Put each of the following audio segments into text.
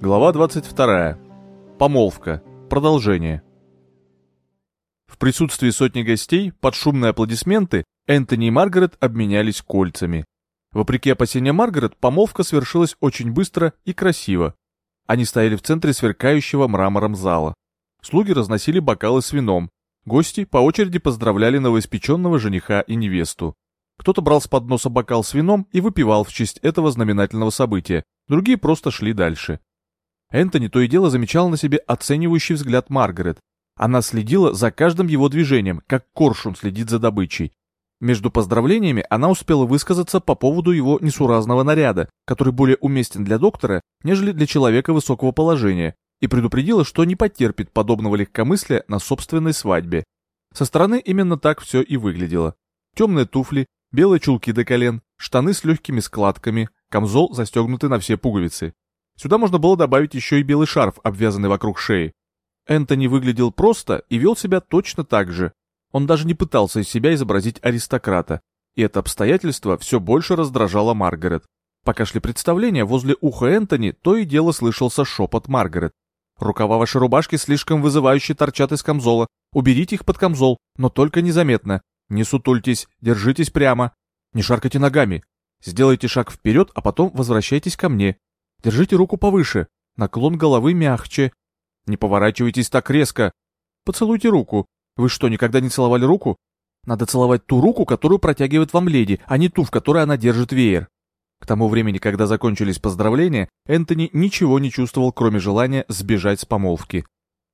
Глава 22. Помолвка. Продолжение. В присутствии сотни гостей, под шумные аплодисменты, Энтони и Маргарет обменялись кольцами. Вопреки опасениям Маргарет, помолвка свершилась очень быстро и красиво. Они стояли в центре сверкающего мрамором зала. Слуги разносили бокалы с вином. Гости по очереди поздравляли новоиспеченного жениха и невесту. Кто-то брал с подноса бокал с вином и выпивал в честь этого знаменательного события, другие просто шли дальше. Энтони то и дело замечал на себе оценивающий взгляд Маргарет. Она следила за каждым его движением, как коршун следит за добычей. Между поздравлениями она успела высказаться по поводу его несуразного наряда, который более уместен для доктора, нежели для человека высокого положения, и предупредила, что не потерпит подобного легкомыслия на собственной свадьбе. Со стороны именно так все и выглядело. Темные туфли, белые чулки до колен, штаны с легкими складками, камзол застегнутый на все пуговицы. Сюда можно было добавить еще и белый шарф, обвязанный вокруг шеи. Энтони выглядел просто и вел себя точно так же. Он даже не пытался из себя изобразить аристократа. И это обстоятельство все больше раздражало Маргарет. Пока шли представления, возле уха Энтони то и дело слышался шепот Маргарет. «Рукава вашей рубашки слишком вызывающе торчат из камзола. Уберите их под камзол, но только незаметно. Не сутультесь, держитесь прямо. Не шаркайте ногами. Сделайте шаг вперед, а потом возвращайтесь ко мне. Держите руку повыше, наклон головы мягче. Не поворачивайтесь так резко. Поцелуйте руку. Вы что, никогда не целовали руку? Надо целовать ту руку, которую протягивает вам леди, а не ту, в которой она держит веер. К тому времени, когда закончились поздравления, Энтони ничего не чувствовал, кроме желания сбежать с помолвки.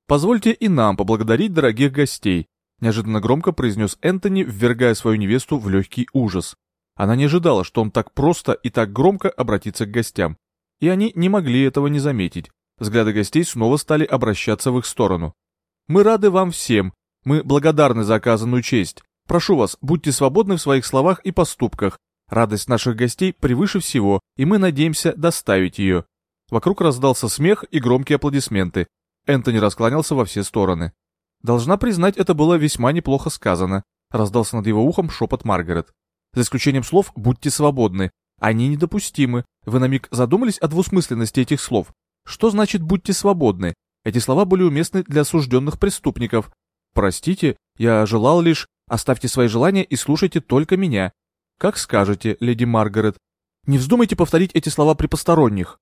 «Позвольте и нам поблагодарить дорогих гостей», неожиданно громко произнес Энтони, ввергая свою невесту в легкий ужас. Она не ожидала, что он так просто и так громко обратится к гостям и они не могли этого не заметить. Взгляды гостей снова стали обращаться в их сторону. «Мы рады вам всем. Мы благодарны за оказанную честь. Прошу вас, будьте свободны в своих словах и поступках. Радость наших гостей превыше всего, и мы надеемся доставить ее». Вокруг раздался смех и громкие аплодисменты. Энтони раскланялся во все стороны. Должна признать, это было весьма неплохо сказано. Раздался над его ухом шепот Маргарет. За исключением слов «будьте свободны», они недопустимы. Вы на миг задумались о двусмысленности этих слов? Что значит «будьте свободны»? Эти слова были уместны для осужденных преступников. Простите, я желал лишь... Оставьте свои желания и слушайте только меня. Как скажете, леди Маргарет. Не вздумайте повторить эти слова при посторонних.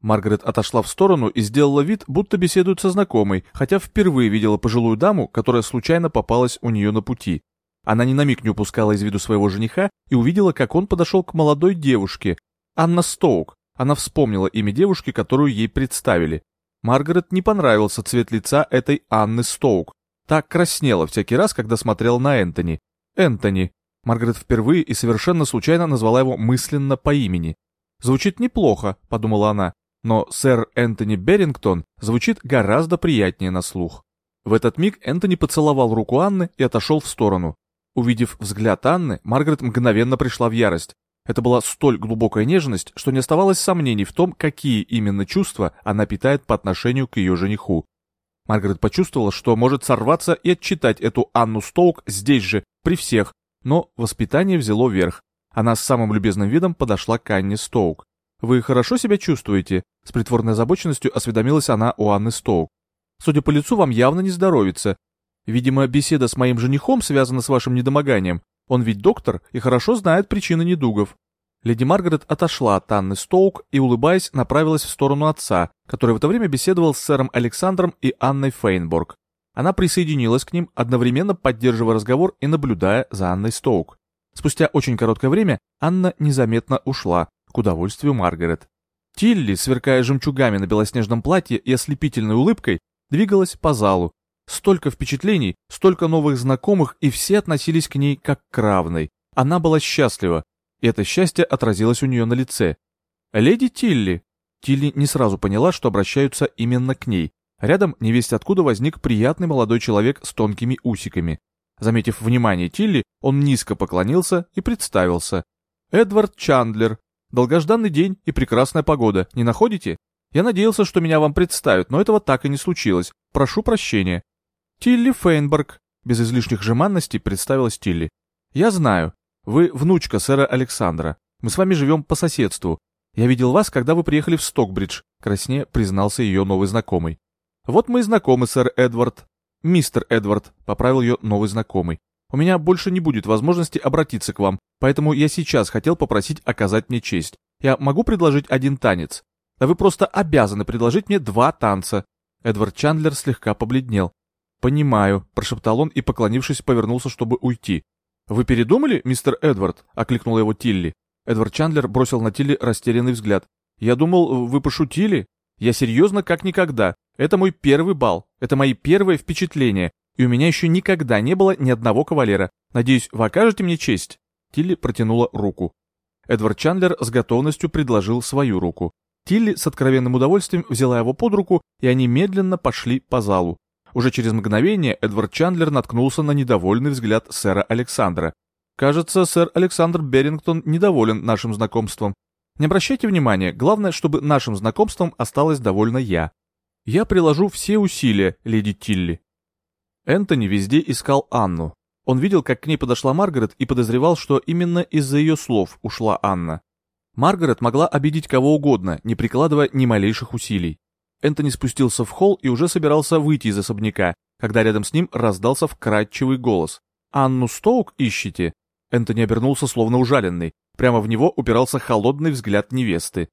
Маргарет отошла в сторону и сделала вид, будто беседует со знакомой, хотя впервые видела пожилую даму, которая случайно попалась у нее на пути. Она ни на миг не упускала из виду своего жениха и увидела, как он подошел к молодой девушке. Анна Стоук. Она вспомнила имя девушки, которую ей представили. Маргарет не понравился цвет лица этой Анны Стоук. Так краснела всякий раз, когда смотрел на Энтони. Энтони. Маргарет впервые и совершенно случайно назвала его мысленно по имени. «Звучит неплохо», — подумала она, но сэр Энтони Берингтон звучит гораздо приятнее на слух. В этот миг Энтони поцеловал руку Анны и отошел в сторону. Увидев взгляд Анны, Маргарет мгновенно пришла в ярость. Это была столь глубокая нежность, что не оставалось сомнений в том, какие именно чувства она питает по отношению к ее жениху. Маргарет почувствовала, что может сорваться и отчитать эту Анну Стоук здесь же, при всех, но воспитание взяло верх. Она с самым любезным видом подошла к Анне Стоук. «Вы хорошо себя чувствуете?» С притворной озабоченностью осведомилась она у Анны Стоук. «Судя по лицу, вам явно не здоровится. Видимо, беседа с моим женихом связана с вашим недомоганием. Он ведь доктор и хорошо знает причины недугов. Леди Маргарет отошла от Анны Стоук и, улыбаясь, направилась в сторону отца, который в это время беседовал с сэром Александром и Анной Фейнборг. Она присоединилась к ним, одновременно поддерживая разговор и наблюдая за Анной Стоук. Спустя очень короткое время Анна незаметно ушла, к удовольствию Маргарет. Тилли, сверкая жемчугами на белоснежном платье и ослепительной улыбкой, двигалась по залу, Столько впечатлений, столько новых знакомых, и все относились к ней как к равной. Она была счастлива, и это счастье отразилось у нее на лице. «Леди Тилли!» Тилли не сразу поняла, что обращаются именно к ней. Рядом невесть откуда возник приятный молодой человек с тонкими усиками. Заметив внимание Тилли, он низко поклонился и представился. «Эдвард Чандлер. Долгожданный день и прекрасная погода, не находите? Я надеялся, что меня вам представят, но этого так и не случилось. Прошу прощения». «Тилли Фейнберг», — без излишних жеманностей представилась Тилли. «Я знаю. Вы внучка сэра Александра. Мы с вами живем по соседству. «Я видел вас, когда вы приехали в Стокбридж», — краснее признался ее новый знакомый. «Вот мы и знакомы, сэр Эдвард». «Мистер Эдвард», — поправил ее новый знакомый. «У меня больше не будет возможности обратиться к вам, поэтому я сейчас хотел попросить оказать мне честь. Я могу предложить один танец? Да вы просто обязаны предложить мне два танца». Эдвард Чандлер слегка побледнел. «Понимаю», — прошептал он и, поклонившись, повернулся, чтобы уйти. «Вы передумали, мистер Эдвард?» — окликнула его Тилли. Эдвард Чандлер бросил на Тилли растерянный взгляд. «Я думал, вы пошутили? Я серьезно как никогда. Это мой первый бал. Это мои первые впечатления. И у меня еще никогда не было ни одного кавалера. Надеюсь, вы окажете мне честь?» Тилли протянула руку. Эдвард Чандлер с готовностью предложил свою руку. Тилли с откровенным удовольствием взяла его под руку, и они медленно пошли по залу. Уже через мгновение Эдвард Чандлер наткнулся на недовольный взгляд сэра Александра. Кажется, сэр Александр Берингтон недоволен нашим знакомством. Не обращайте внимания, главное, чтобы нашим знакомством осталось довольно я. Я приложу все усилия, леди Тилли. Энтони везде искал Анну. Он видел, как к ней подошла Маргарет и подозревал, что именно из-за ее слов ушла Анна. Маргарет могла обидеть кого угодно, не прикладывая ни малейших усилий. Энтони спустился в холл и уже собирался выйти из особняка, когда рядом с ним раздался вкрадчивый голос. «Анну Стоук ищете?» Энтони обернулся словно ужаленный. Прямо в него упирался холодный взгляд невесты.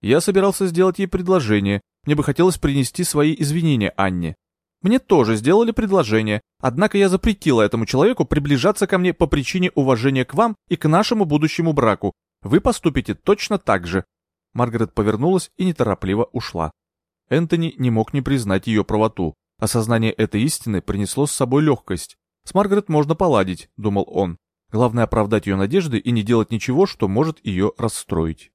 Я собирался сделать ей предложение. Мне бы хотелось принести свои извинения Анне. Мне тоже сделали предложение, однако я запретила этому человеку приближаться ко мне по причине уважения к вам и к нашему будущему браку. Вы поступите точно так же. Маргарет повернулась и неторопливо ушла. Энтони не мог не признать ее правоту. Осознание этой истины принесло с собой легкость. С Маргарет можно поладить, думал он. Главное оправдать ее надежды и не делать ничего, что может ее расстроить.